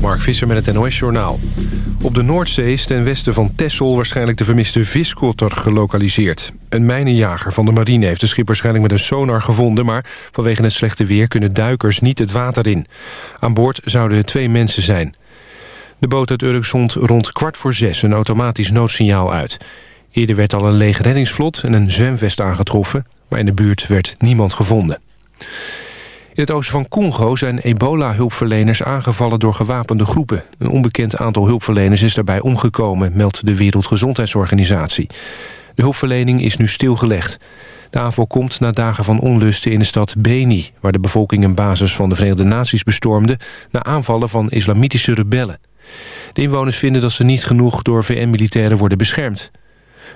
Mark Visser met het NOS-journaal. Op de Noordzee is ten westen van Texel waarschijnlijk de vermiste viskotter gelokaliseerd. Een mijnenjager van de marine heeft de schip waarschijnlijk met een sonar gevonden... maar vanwege het slechte weer kunnen duikers niet het water in. Aan boord zouden twee mensen zijn. De boot uit Urk zond rond kwart voor zes een automatisch noodsignaal uit. Eerder werd al een leeg reddingsvlot en een zwemvest aangetroffen... maar in de buurt werd niemand gevonden. In het oosten van Congo zijn ebola-hulpverleners aangevallen door gewapende groepen. Een onbekend aantal hulpverleners is daarbij omgekomen, meldt de Wereldgezondheidsorganisatie. De hulpverlening is nu stilgelegd. De aanval komt na dagen van onlusten in de stad Beni... waar de bevolking een basis van de Verenigde Naties bestormde... na aanvallen van islamitische rebellen. De inwoners vinden dat ze niet genoeg door VN-militairen worden beschermd.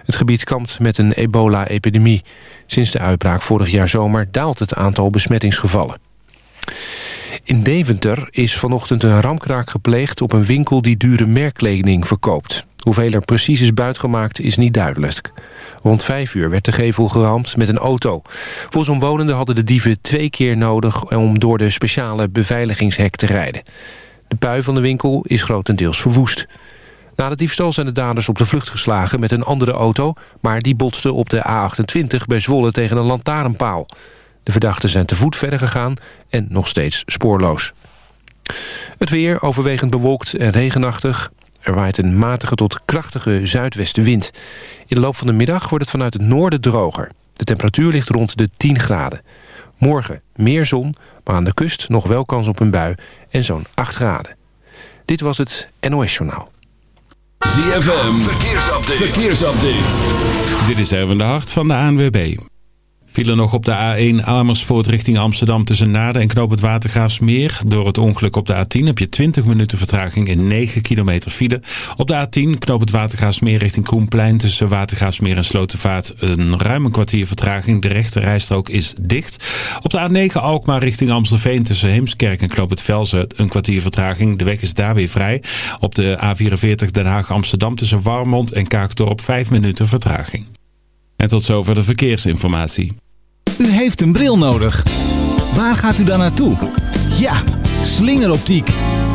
Het gebied kampt met een ebola-epidemie. Sinds de uitbraak vorig jaar zomer daalt het aantal besmettingsgevallen. In Deventer is vanochtend een ramkraak gepleegd op een winkel die dure merkkleding verkoopt. Hoeveel er precies is buitgemaakt is niet duidelijk. Rond vijf uur werd de gevel geramd met een auto. Volgens omwonenden hadden de dieven twee keer nodig om door de speciale beveiligingshek te rijden. De pui van de winkel is grotendeels verwoest. Na de diefstal zijn de daders op de vlucht geslagen met een andere auto... maar die botste op de A28 bij Zwolle tegen een lantaarnpaal. De verdachten zijn te voet verder gegaan en nog steeds spoorloos. Het weer overwegend bewolkt en regenachtig. Er waait een matige tot krachtige zuidwestenwind. In de loop van de middag wordt het vanuit het noorden droger. De temperatuur ligt rond de 10 graden. Morgen meer zon, maar aan de kust nog wel kans op een bui en zo'n 8 graden. Dit was het NOS Journaal. ZFM, verkeersupdate. verkeersupdate. Dit is even de hart van de ANWB. Vielen nog op de A1 Amersfoort richting Amsterdam tussen Naarden en Knoop het Watergraafsmeer. Door het ongeluk op de A10 heb je 20 minuten vertraging in 9 kilometer file. Op de A10 Knoop het Watergraafsmeer richting Koenplein tussen Watergraafsmeer en Slotenvaart een ruime kwartier vertraging. De rechte rijstrook is dicht. Op de A9 Alkmaar richting Amstelveen tussen Heemskerk en Knoop het Velzen een kwartier vertraging. De weg is daar weer vrij. Op de A44 Den Haag Amsterdam tussen Warmond en Kaakdorp 5 minuten vertraging. En tot zover de verkeersinformatie. U heeft een bril nodig. Waar gaat u dan naartoe? Ja, slingeroptiek.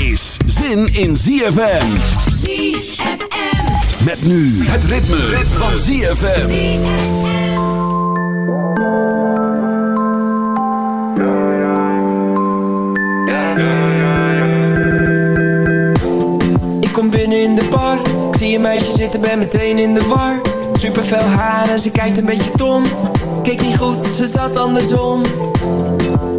is zin in ZFM. ZFM. Met nu het ritme, van ZFM. Ik kom binnen in de bar. Ik zie een meisje zitten, ben meteen in de war. Super fel haar en ze kijkt een beetje tom. Keek niet goed, ze zat andersom.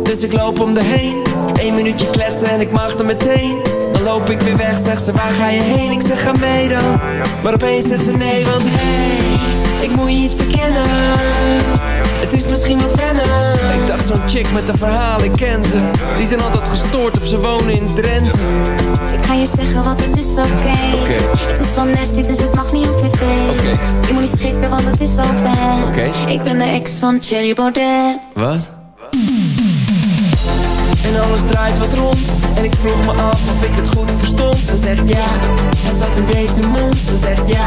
Dus ik loop om de heen. Eén minuutje kletsen en ik mag er meteen. Dan loop ik weer weg, zegt ze waar ga je heen? Ik zeg ga mee dan. Maar opeens zegt ze nee, want hey Ik moet je iets bekennen. Het is misschien wat wennen. Ik dacht zo'n chick met een verhaal, ik ken ze. Die zijn altijd gestoord of ze wonen in Drenthe. Ik ga je zeggen wat het is oké. Het is wel nasty dus het mag niet op tv. Je moet niet schrikken want het is wel bad. Ik ben de ex van Cherry Baudet. Wat? En alles draait wat rond. En ik vroeg me af of ik het goed verstond. Ze zegt ja, hij zat in deze mond. Ze zegt ja,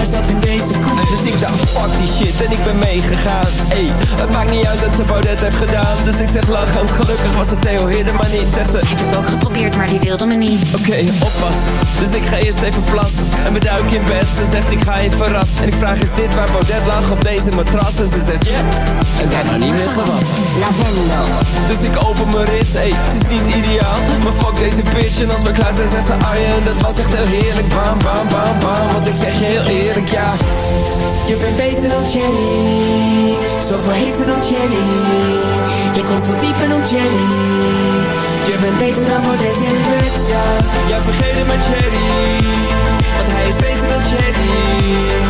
hij zat in deze kont Dus ik dacht fuck die shit en ik ben meegegaan. Ey, het maakt niet uit dat ze Baudet heeft gedaan. Dus ik zeg lachend, gelukkig was het Theo Hidden maar niet Zegt ze, heb ik ook geprobeerd maar die wilde me niet. Oké, okay, oppassen Dus ik ga eerst even plassen En we duiken in bed, ze zegt ik ga je verrassen En ik vraag is dit waar Baudet lag op deze matras? En ze zegt yeah. en daarna niet meer gewassen. Lavendel. Dus ik open mijn rits. Ey, het is niet ideaal Maar fuck deze bitch. En als we klaar zijn zegt ze Arjen Dat was echt heel heerlijk. Bam, bam, bam, bam. Want ik zeg je heel eerlijk, ja Je bent beter dan Jenny. Zoveel heter dan Jenny. Je komt veel dieper dan Jenny. Je bent beter dan Baudet in bed, ja. Ja, vergeet het maar Jenny Want hij is beter dan Jenny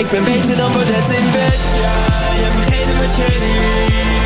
Ik ben beter dan Baudet in bed, ja Je vergeet het met Cherry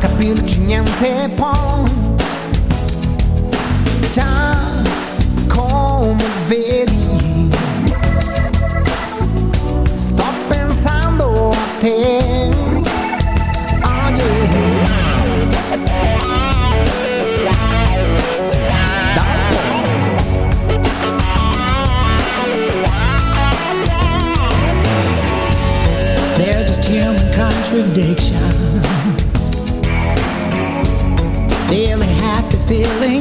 capirci niente poi, già come vedi, sto pensando a te. Ah, sì. There's just human contradictions.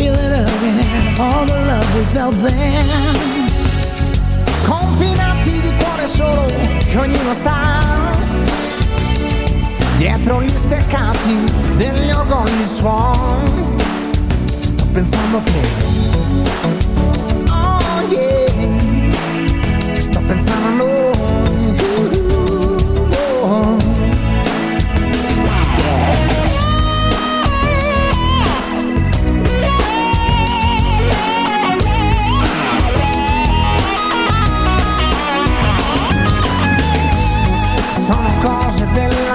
Feel it again, all the love we felt then. Confinati di cuore solo che ognuno sta dietro gli steccati degli orgogli suon. Sto pensando te. Oh yeah. Sto pensando a noi. de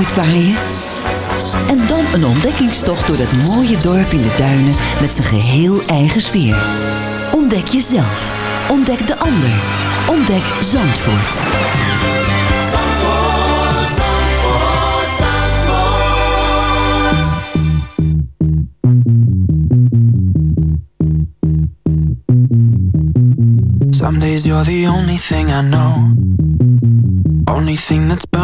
uitwaaien. En dan een ontdekkingstocht door dat mooie dorp in de duinen met zijn geheel eigen sfeer. Ontdek jezelf. Ontdek de ander. Ontdek Zandvoort. Zandvoort, Zandvoort, Zandvoort. Some you're the only thing I know. Only thing that's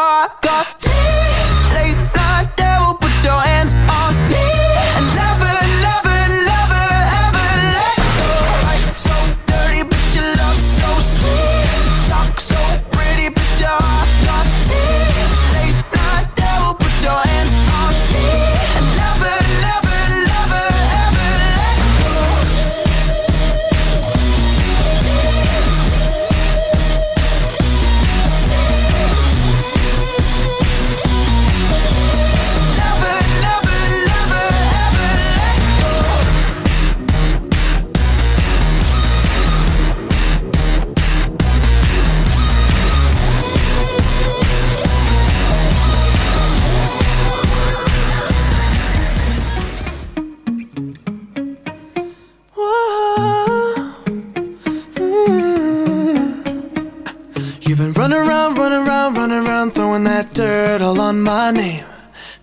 Bye.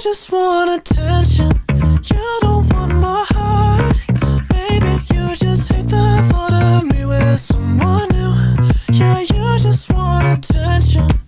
just want attention. You don't want my heart. Maybe you just hate the thought of me with someone new. Yeah, you just want attention.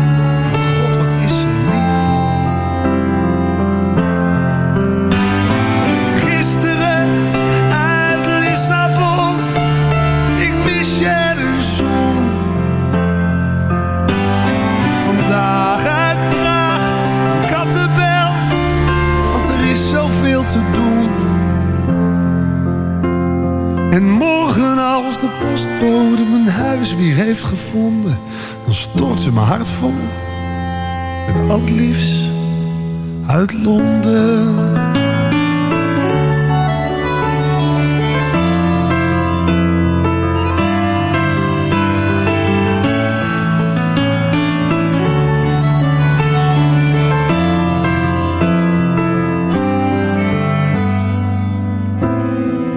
Al het liefst uit Londen.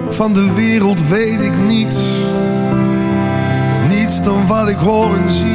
Van de wereld weet ik niets. Niets dan wat ik hoor en zie.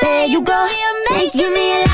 there you go. Making me laugh.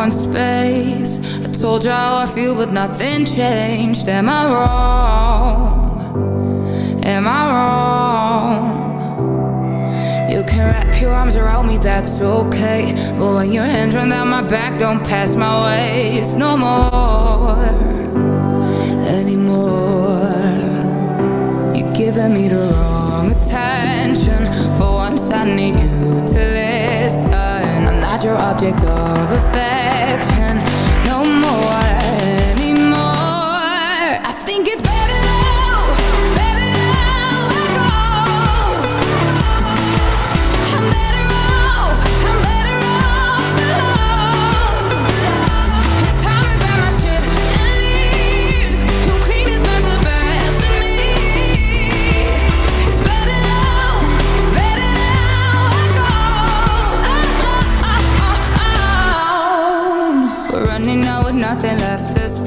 want space. I told you how I feel, but nothing changed. Am I wrong? Am I wrong? You can wrap your arms around me, that's okay. But when your hands run down my back, don't pass my ways no more anymore. You're giving me the wrong attention. For once, I need you object of affection.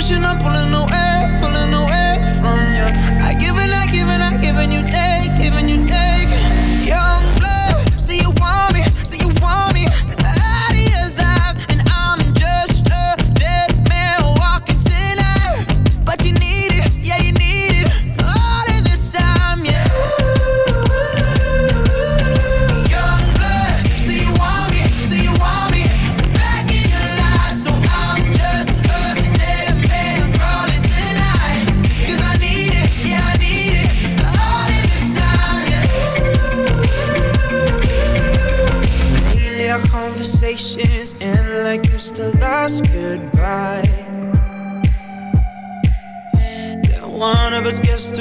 pushing, I'm pulling away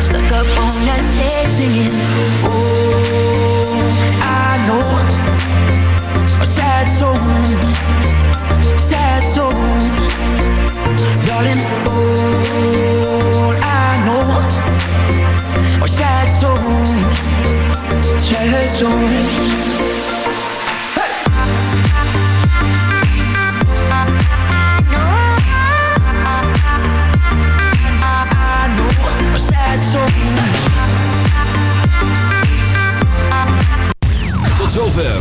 Stuck up on that stage singing Oh, I know. A sad soul. Sad souls Darling, all I know. Are sad souls Sad souls